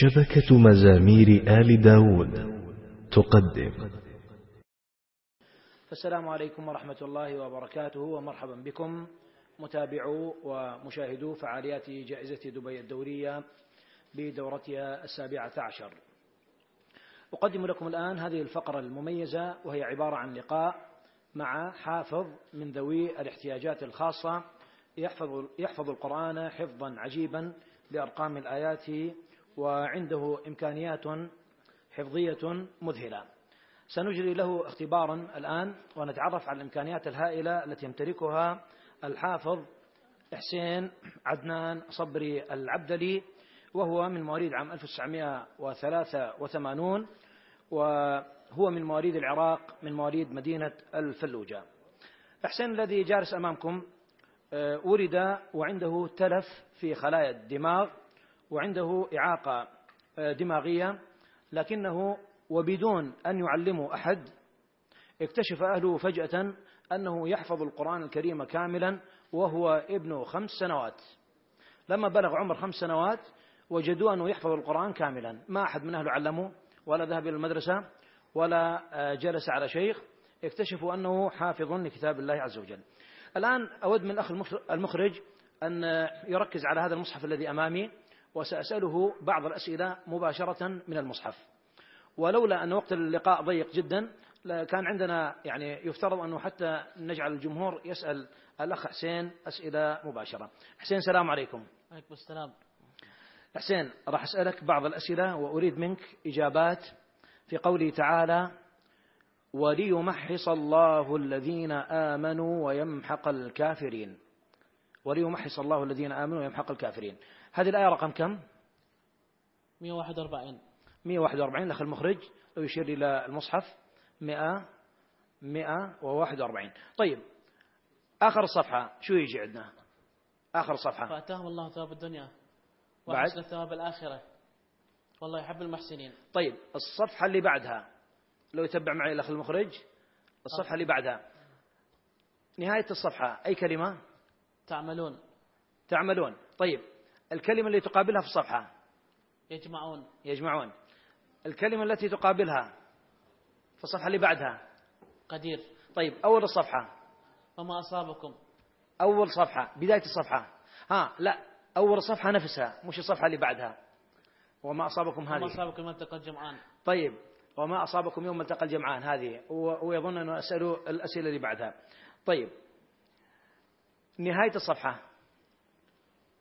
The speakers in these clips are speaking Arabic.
شبكة مزامير آل داود تقدم. السلام عليكم ورحمة الله وبركاته ومرحبا بكم. متابعو ومشاهدو فعاليات جائزة دبي الدورية بدورتها السابعة عشر. أقدم لكم الآن هذه الفقرة المميزة وهي عبارة عن لقاء مع حافظ من ذوي الاحتياجات الخاصة. يحفظ, يحفظ القرآن حفظا عجيبا لأرقام الآيات وعنده إمكانيات حفظية مذهلة. سنجري له اختبارا الآن ونتعرف على الإمكانيات الهائلة التي يمتلكها الحافظ حسين عدنان صبري العبدلي وهو من مواليد عام 1983 وهو من مواليد العراق من مواليد مدينة الفلوجة. حسين الذي جالس أمامكم آه، ولد وعنده تلف في خلايا الدماغ وعنده إعاقة آه، دماغية لكنه وبدون أن يعلمه أحد اكتشف أهله فجأة أنه يحفظ القرآن الكريم كاملا وهو ابن خمس سنوات. لما بلغ عمر خمس سنوات وجدوا أنه يحفظ القرآن كاملا. ما أحد من أهله علمه ولا ذهب إلى المدرسة ولا آه، جلس على شيخ. اكتشفوا أنه حافظ لكتاب الله عز وجل. الآن أود من الأخ المخرج أن آه، يركز على هذا المصحف الذي أمامي. وسأسأله بعض الأسئلة مباشرة من المصحف. ولولا أن وقت اللقاء ضيق جدا كان عندنا يعني يفترض أنه حتى نجعل الجمهور يسأل الأخ حسين أسئلة مباشرة. حسين سلام عليكم. عليكم السلام. حسين راح أسألك بعض الأسئلة وأريد منك إجابات. في قوله تعالى وليمحص الله الذين آمنوا ويمحق الكافرين. وليمحص الله الذين آمنوا ويمحق الكافرين. هذه الآية رقم كم؟ 141 141 دخل المخرج. لو يشير إلى المصحف. 100 141 طيب آخر صفحة. شو يجي عندنا؟ آخر صفحة. فأتاهم الله ثواب الدنيا وحسن ثواب الآخرة. والله يحب المحسنين. طيب الصفحة اللي بعدها. لو يتبع معي الأخ المخرج. الصفحة اللي بعدها. نهاية الصفحة. أي كلمة؟ تعملون. تعملون. طيب الكلمة اللي تقابلها في الصفحة. يجمعون. يجمعون. الكلمة التي تقابلها في الصفحة اللي بعدها. قدير. طيب أول الصفحة وما أصابكم. أول صفحة بداية الصفحة. ها لا أول صفحة نفسها مش الصفحة اللي بعدها. وما أصابكم هذه. وما أصابكم يوم التقى الجمعان. طيب وما أصابكم يوم التقى الجمعان. هذه ويظن أنه أسألوا الأسئلة اللي بعدها. طيب نهاية الصفحة.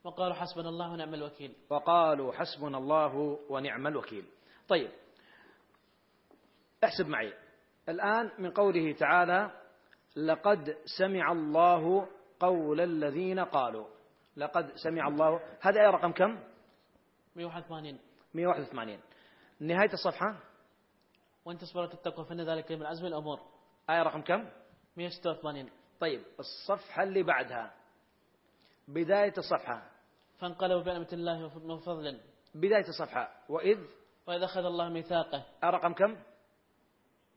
وقالوا حسبنا الله ونعم الوكيل. وقالوا حسبنا الله ونعم الوكيل. طيب. احسب معي. الآن من قوله تعالى لقد سمع الله قول الذين قالوا. لقد سمع الله. هذا أي رقم كم؟ 181 181 نهاية الصفحة. وأنت صبرت التقوى فإن ذلك من عزم الأمور. آية رقم كم؟ 186 طيب الصفحة اللي بعدها. بداية الصفحة فانقلبوا بنعمة الله وفضل بداية الصفحة وإذ؟ وإذ أخذ الله ميثاقه. رقم كم؟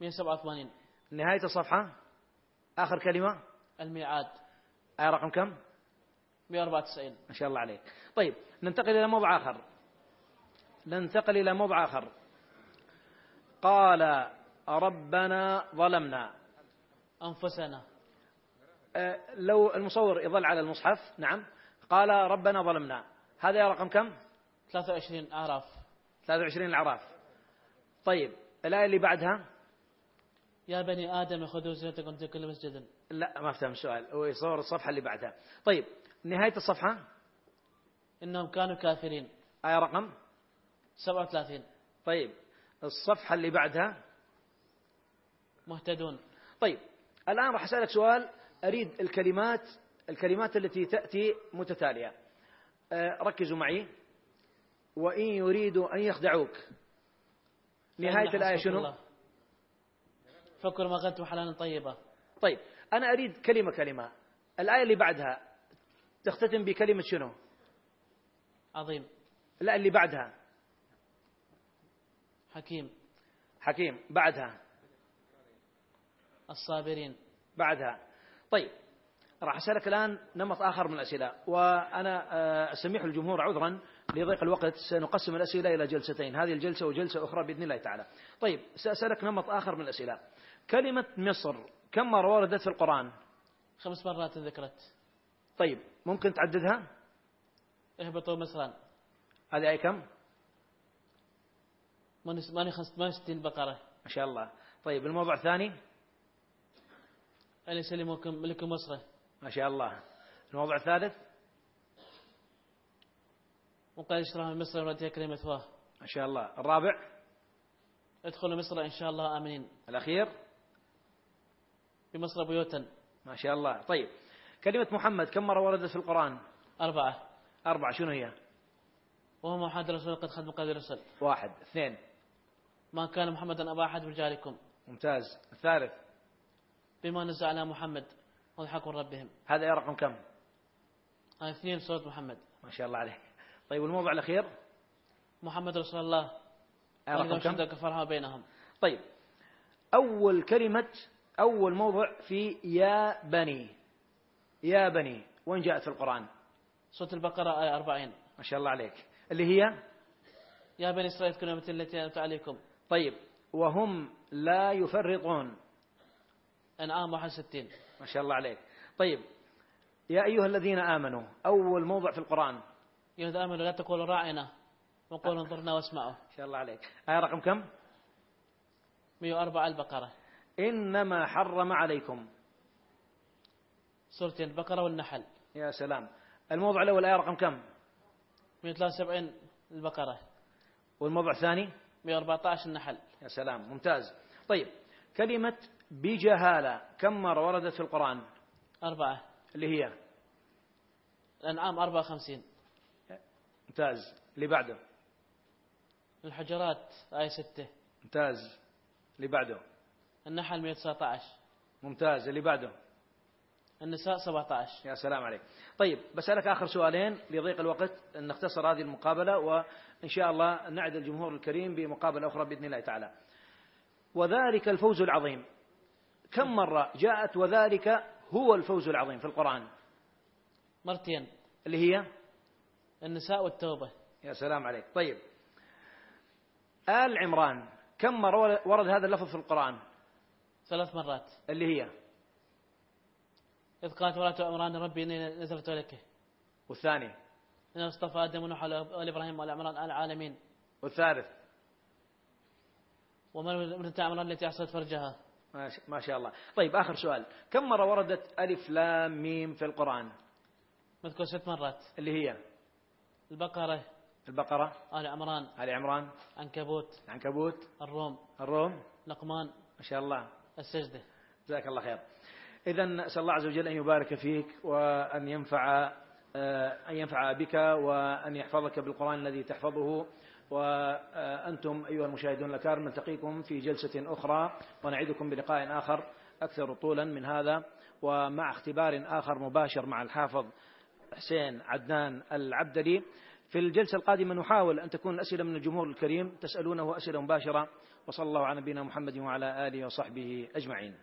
187 نهاية الصفحة آخر كلمة؟ الميعاد. آه، رقم كم؟ 194 ما شاء الله عليك. طيب ننتقل إلى موضع آخر. ننتقل إلى موضع آخر. قال ربنا ظلمنا. أنفسنا. لو المصور يظل على المصحف نعم. قال ربنا ظلمنا. هذا يا رقم كم؟ 23 أعراف. 23 أعراف طيب الآية اللي بعدها؟ يا بني آدم خذوا زينتكم في كل مسجد. لا ما افتهم السؤال. هو يصور الصفحة اللي بعدها. طيب نهاية الصفحة؟ إنهم كانوا كافرين. آية رقم؟ 37 طيب الصفحة اللي بعدها؟ مهتدون. طيب الآن راح أسألك سؤال. أريد الكلمات الكلمات التي تأتي متتالية. أه، ركزوا معي. وإن يريدوا أن يخدعوك. نهاية الآية شنو؟ فكر ما قدتم حلالا طيبة. طيب أنا أريد كلمة كلمة. الآية اللي بعدها تختتم بكلمة شنو؟ عظيم. لا اللي بعدها. حكيم. حكيم بعدها. الصابرين. بعدها. طيب راح أسألك الآن نمط آخر من الأسئلة وأنا آه، أسمح الجمهور عذرا لضيق الوقت سنقسم الأسئلة إلى جلستين هذه الجلسة وجلسة أخرى بإذن الله تعالى. طيب سأسألك نمط آخر من الأسئلة. كلمة مصر كم مرة وردت في القرآن؟ خمس مرات ذكرت. طيب ممكن تعددها؟ اهبطوا مصرا. هذه أي كم؟ ماني 65 بقرة. ما شاء الله. طيب الموضوع الثاني؟ أن يسلمكم لكم مصر ما شاء الله. الموضوع الثالث؟ وقال اشتراها مصر ولا يكرم مثواه. ما شاء الله. الرابع؟ ادخلوا مصر إن شاء الله. آمنين الأخير؟ في مصر بيوتا. ما شاء الله. طيب. كلمة محمد كم مرة وردت في القرآن؟ أربعة. أربعة. شنو هي؟ وهو محمد رسول قد خدم قد رسل واحد. اثنين. ما كان محمدا أبا أحد من رجالكم ممتاز. الثالث. بما نزل على محمد وضحكوا ربهم. هذا رقم كم؟ اثنين سورة محمد. ما شاء الله عليك. طيب الموضوع الأخير؟ محمد رسول الله. رقم كم؟ كفرها بينهم. طيب أول كلمة أول موضع في يا بني. يا بني وين جاءت في القرآن؟ سورة البقرة آية 40 ما شاء الله عليك. اللي هي؟ يا بني إسرائيل كنوا التي أنت عليكم. طيب وهم لا يفرطون. أنعام 61 ما شاء الله عليك. طيب. يا أيها الذين آمنوا أول موضع في القرآن. يا الذين آمنوا لا تقولوا راعنا وقولوا انظرنا واسمعوا. ما شاء الله عليك. آية رقم كم؟ 104 البقرة. إنما حرم عليكم. سورتين البقرة والنحل. يا سلام. الموضع الأول آية رقم كم؟ 173 البقرة. والموضع الثاني؟ 114 النحل. يا سلام. ممتاز. طيب. كلمة بجهالة. كم مرة وردت في القرآن؟ أربعة. اللي هي؟ الأنعام أربعة خمسين ممتاز. اللي بعده؟ الحجرات آية ستة. ممتاز. اللي بعده؟ النحل 119 ممتاز. اللي بعده؟ النساء 17 يا سلام عليك. طيب بسألك آخر سؤالين لضيق الوقت. نختصر هذه المقابلة وإن شاء الله نعد الجمهور الكريم بمقابلة أخرى بإذن الله تعالى. وذلك الفوز العظيم. كم مرة جاءت وذلك هو الفوز العظيم في القرآن؟ مرتين. اللي هي؟ النساء والتوبة. يا سلام عليك. طيب. آل عمران كم مرة ورد هذا اللفظ في القرآن؟ ثلاث مرات. اللي هي؟ إذ قالت ورات عمران ربي إني نزلت لك والثاني؟ إن اصطفى آدم ونوح وآل إبراهيم وآل عمران آل العالمين. والثالث؟ ومن ابنة عمران التي أحصلت فرجها؟ ما شاء الله طيب آخر سؤال. كم مرة وردت ألف لام ميم في القرآن؟ مذكور ست مرات. اللي هي؟ البقرة البقرة. آل عمران آل عمران. عنكبوت عنكبوت. الروم الروم. لقمان ما شاء الله السجدة. جزاك الله خير. إذا نسأل الله عز وجل أن يبارك فيك وأن ينفع آه، أن ينفع بك وأن يحفظك بالقرآن الذي تحفظه. وأنتم أيها المشاهدون الأكارم نلتقيكم في جلسة أخرى ونعدكم بلقاء آخر أكثر طولا من هذا ومع اختبار آخر مباشر مع الحافظ حسين عدنان العبدلي. في الجلسة القادمة نحاول أن تكون الأسئلة من الجمهور الكريم تسألونه أسئلة مباشرة وصلى الله على نبينا محمد وعلى آله وصحبه أجمعين.